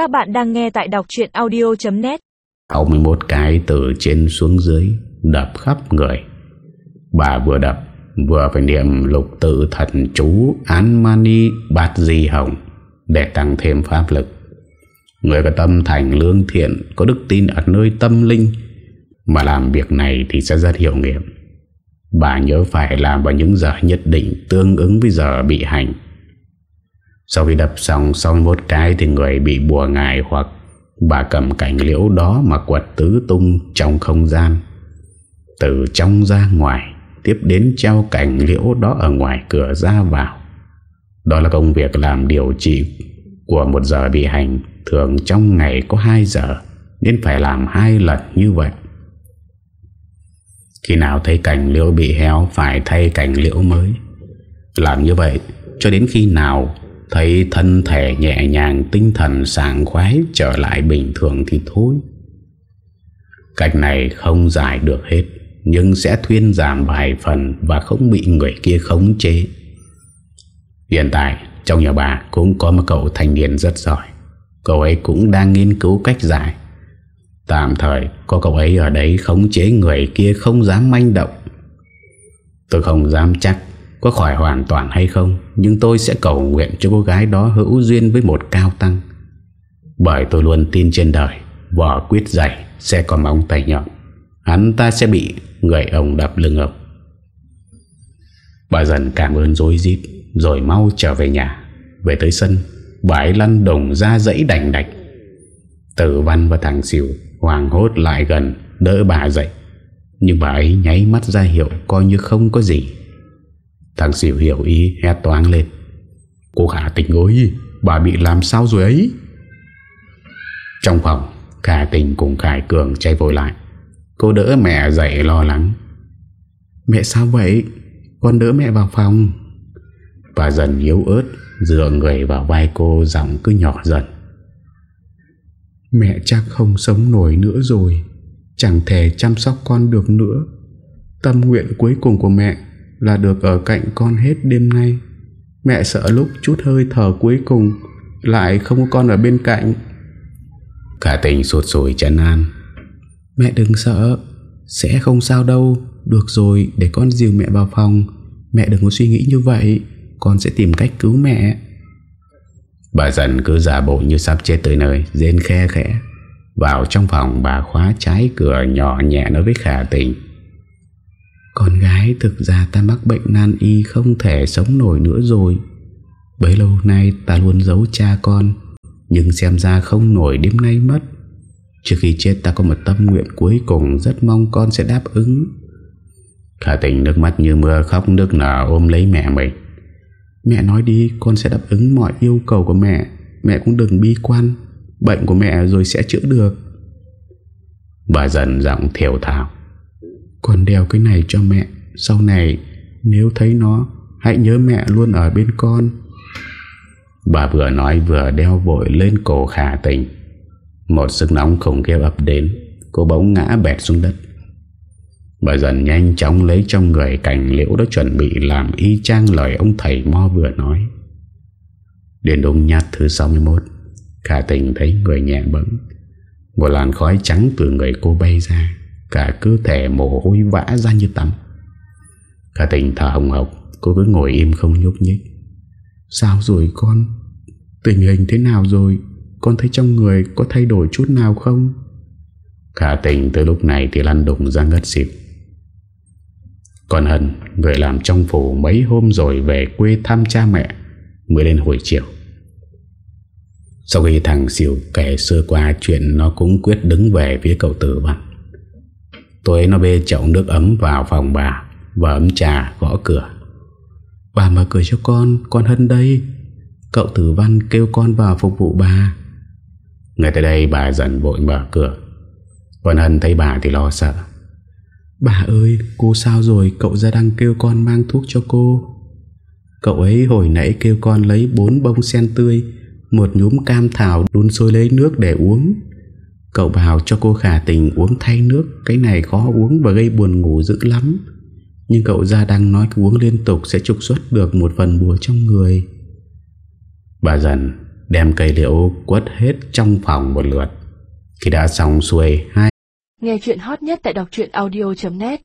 Các bạn đang nghe tại đọc chuyện audio.net 61 cái từ trên xuống dưới, Đập khắp người. Bà vừa đập, Vừa phải niệm lục tự thần chú Án mani bát di hồng Để tăng thêm pháp lực. Người có tâm thành lương thiện, Có đức tin ở nơi tâm linh, Mà làm việc này thì sẽ rất hiệu nghiệm. Bà nhớ phải làm vào những giờ nhất định Tương ứng với giờ bị hành. Sau khi đập xong 61 cái Thì người bị bùa ngài hoặc Bà cầm cảnh liễu đó mà quật tứ tung trong không gian. Từ trong ra ngoài, Tiếp đến treo cảnh liễu đó ở ngoài cửa ra vào. Đó là công việc làm điều trị của một giờ bị hành. Thường trong ngày có 2 giờ, Nên phải làm hai lần như vậy. Khi nào thấy cảnh liễu bị héo, Phải thay cảnh liễu mới. Làm như vậy cho đến khi nào Thấy thân thể nhẹ nhàng, Tinh thần sảng khoái Trở lại bình thường thì thôi. Cách này không giải được hết, Nhưng sẽ thuyên giảm vài phần Và không bị người kia khống chế. Hiện tại, Trong nhà bà cũng có một cậu thanh niên rất giỏi. Cậu ấy cũng đang nghiên cứu cách giải. Tạm thời, Có cậu ấy ở đấy khống chế người kia Không dám manh động. Tôi không dám chắc có khỏi hoàn toàn hay không, Nhưng tôi sẽ cầu nguyện cho cô gái đó hữu duyên với một cao tăng. Bởi tôi luôn tin trên đời, Vỏ quyết dày sẽ có móng tay nhọn. Hắn ta sẽ bị người ông đập lưng ông. Bà dần cảm ơn dối dít Rồi mau trở về nhà. Về tới sân, Bà ấy lăn đồng ra dãy đành đạch. Tử văn và thằng xỉu Hoàng hốt lại gần, Đỡ bà dậy. Nhưng bà ấy nháy mắt ra hiệu Coi như không có gì. Thằng xỉu hiểu ý, hét toán lên. Cô Khả tình ơi Bà bị làm sao rồi ấy? Trong phòng, Khả tình cùng Khải Cường chạy vội lại. Cô đỡ mẹ dậy lo lắng. Mẹ sao vậy? Con đỡ mẹ vào phòng. Và dần yếu ớt, Dựa người vào vai cô, Giọng cứ nhỏ dần. Mẹ chắc không sống nổi nữa rồi. Chẳng thể chăm sóc con được nữa. Tâm nguyện cuối cùng của mẹ là được ở cạnh con hết đêm nay. Mẹ sợ lúc chút hơi thở cuối cùng lại không có con ở bên cạnh. Cả tình sụt sùi chân an. Mẹ đừng sợ, sẽ không sao đâu. Được rồi, để con dìu mẹ vào phòng. Mẹ đừng có suy nghĩ như vậy, con sẽ tìm cách cứu mẹ. Bà dần cứ giả bộ như sắp chết tới nơi, rên khe khẽ. Vào trong phòng bà khóa trái cửa nhỏ nhẹ nói với khả tình. Con gái thực ra ta mắc bệnh nan y không thể sống nổi nữa rồi. Bấy lâu nay ta luôn giấu cha con, Nhưng xem ra không nổi đêm nay mất. Trước khi chết ta có một tâm nguyện cuối cùng Rất mong con sẽ đáp ứng. Khả tình nước mắt như mưa khóc nước nở ôm lấy mẹ mình. Mẹ nói đi, con sẽ đáp ứng mọi yêu cầu của mẹ. Mẹ cũng đừng bi quan, Bệnh của mẹ rồi sẽ chữa được. Bà dần giọng thiểu thảo con đeo cái này cho mẹ Sau này nếu thấy nó Hãy nhớ mẹ luôn ở bên con Bà vừa nói vừa đeo vội lên cổ khả tình Một sức nóng khủng kêu ập đến Cô bóng ngã bẹt xuống đất Bà dần nhanh chóng lấy trong người cảnh liễu đã chuẩn bị làm y chang lời ông thầy Mo vừa nói. Đến đúng nhát thứ 61, khả tình thấy người nhẹ bẫng. Một làn khói trắng từ người cô bay ra. Cả cơ thể mồ hôi vã ra như tắm. Cả tình thở hồng hộc, Cô cứ ngồi im không nhúc nhích. Sao rồi con? Tình hình thế nào rồi? Con thấy trong người có thay đổi chút nào không? Cả tình từ lúc này Thì lăn đùng ra ngất xỉu. Còn Hân, Người làm trong phủ mấy hôm rồi Về quê thăm cha mẹ, Mới lên hồi chiều. Sau khi thằng xỉu kể sơ qua chuyện, Nó cũng quyết đứng về phía cậu tử bằng Tôi nó bê chậu nước ấm vào phòng bà Và ấm trà gõ cửa. Bà mở cửa cho con Con Hân đây. Cậu tử văn kêu con vào phục vụ bà. Ngay tới đây bà dần vội mở cửa. Con Hân thấy bà thì lo sợ. Bà ơi, cô sao rồi? Cậu ra đang kêu con mang thuốc cho cô. Cậu ấy hồi nãy kêu con lấy bốn bông sen tươi, Một nhúm cam thảo đun sôi lấy nước để uống. Cậu bảo cho cô khả tình uống thay nước, Cái này khó uống và gây buồn ngủ dữ lắm. Nhưng cậu ra đang nói uống liên tục Sẽ trục xuất được một phần bùa trong người. Bà dần Đem cây liễu quất hết trong phòng một lượt. Khi đã xong xuôi, hai Nghe chuyện hot nhất tại đọc audio.net